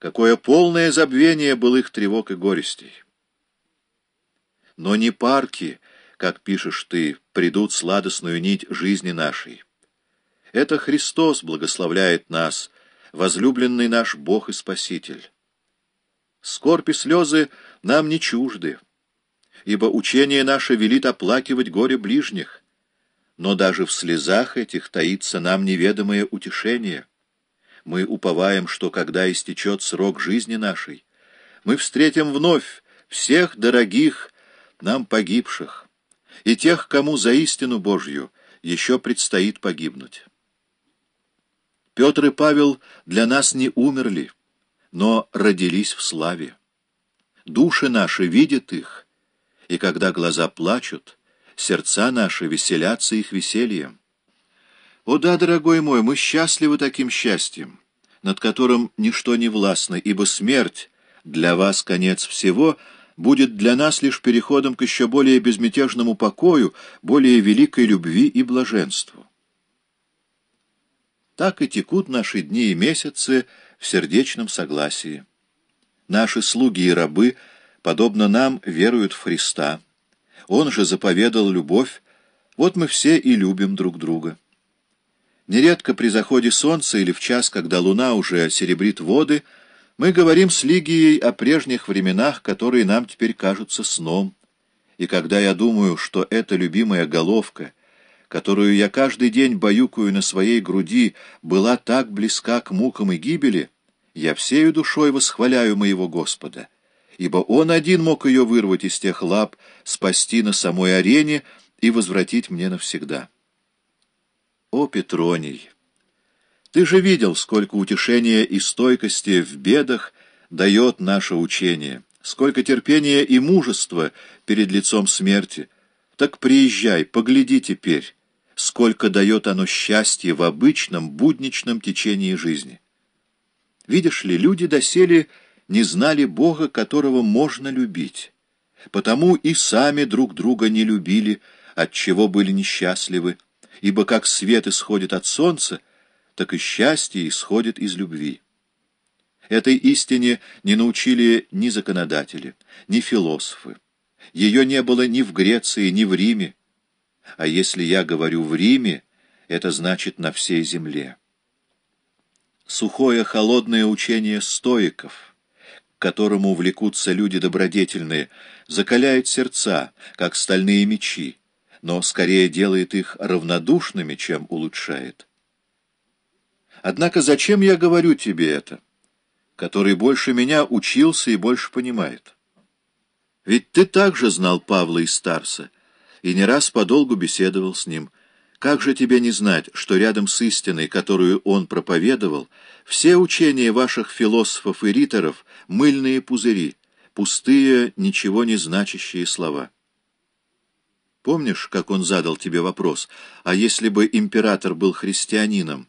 Какое полное забвение былых тревог и горестей. Но не парки, как пишешь ты, придут сладостную нить жизни нашей. Это Христос благословляет нас, возлюбленный наш Бог и Спаситель. Скорбь и слезы нам не чужды, ибо учение наше велит оплакивать горе ближних, но даже в слезах этих таится нам неведомое утешение. Мы уповаем, что когда истечет срок жизни нашей, мы встретим вновь всех дорогих нам погибших и тех, кому за истину Божью еще предстоит погибнуть. Петр и Павел для нас не умерли, но родились в славе. Души наши видят их, и когда глаза плачут, сердца наши веселятся их весельем. О да, дорогой мой, мы счастливы таким счастьем, над которым ничто не властно, ибо смерть, для вас конец всего, будет для нас лишь переходом к еще более безмятежному покою, более великой любви и блаженству. Так и текут наши дни и месяцы в сердечном согласии. Наши слуги и рабы, подобно нам, веруют в Христа. Он же заповедал любовь, вот мы все и любим друг друга. Нередко при заходе солнца или в час, когда луна уже серебрит воды, мы говорим с Лигией о прежних временах, которые нам теперь кажутся сном. И когда я думаю, что эта любимая головка — которую я каждый день баюкаю на своей груди, была так близка к мукам и гибели, я всею душой восхваляю моего Господа, ибо Он один мог ее вырвать из тех лап, спасти на самой арене и возвратить мне навсегда. О, Петроний! Ты же видел, сколько утешения и стойкости в бедах дает наше учение, сколько терпения и мужества перед лицом смерти. Так приезжай, погляди теперь, сколько дает оно счастья в обычном, будничном течении жизни. Видишь ли, люди доселе не знали Бога, которого можно любить, потому и сами друг друга не любили, от чего были несчастливы, ибо как свет исходит от солнца, так и счастье исходит из любви. Этой истине не научили ни законодатели, ни философы. Ее не было ни в Греции, ни в Риме, а если я говорю в Риме, это значит на всей земле. Сухое холодное учение стоиков, к которому влекутся люди добродетельные, закаляет сердца, как стальные мечи, но скорее делает их равнодушными, чем улучшает. Однако зачем я говорю тебе это, который больше меня учился и больше понимает? Ведь ты также знал Павла и Старса, и не раз подолгу беседовал с ним. Как же тебе не знать, что рядом с истиной, которую он проповедовал, все учения ваших философов и риторов — мыльные пузыри, пустые, ничего не значащие слова? Помнишь, как он задал тебе вопрос, а если бы император был христианином,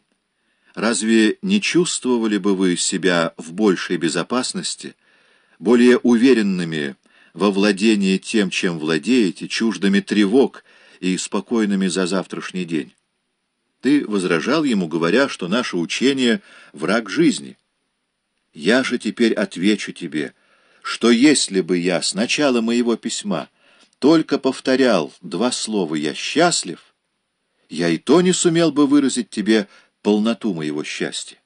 разве не чувствовали бы вы себя в большей безопасности, более уверенными во владении тем, чем владеете, чуждыми тревог и спокойными за завтрашний день. Ты возражал ему, говоря, что наше учение — враг жизни. Я же теперь отвечу тебе, что если бы я с начала моего письма только повторял два слова «я счастлив», я и то не сумел бы выразить тебе полноту моего счастья.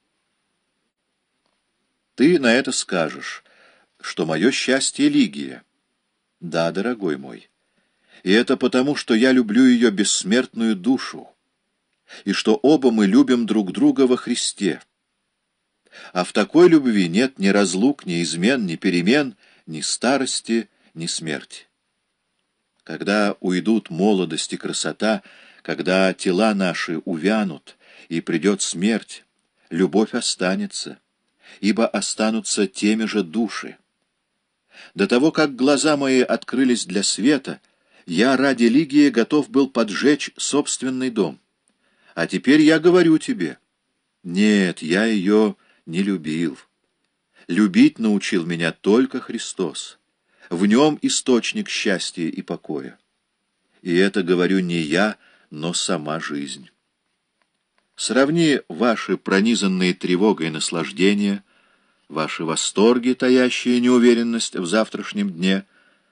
Ты на это скажешь, что мое счастье — Лигия. Да, дорогой мой. И это потому, что я люблю ее бессмертную душу, и что оба мы любим друг друга во Христе. А в такой любви нет ни разлук, ни измен, ни перемен, ни старости, ни смерти. Когда уйдут молодость и красота, когда тела наши увянут, и придет смерть, любовь останется, ибо останутся теми же души. До того, как глаза мои открылись для света, я ради Лигии готов был поджечь собственный дом. А теперь я говорю тебе, нет, я ее не любил. Любить научил меня только Христос. В нем источник счастья и покоя. И это говорю не я, но сама жизнь. Сравни ваши пронизанные тревогой наслаждения ваши восторги, таящие неуверенность в завтрашнем дне —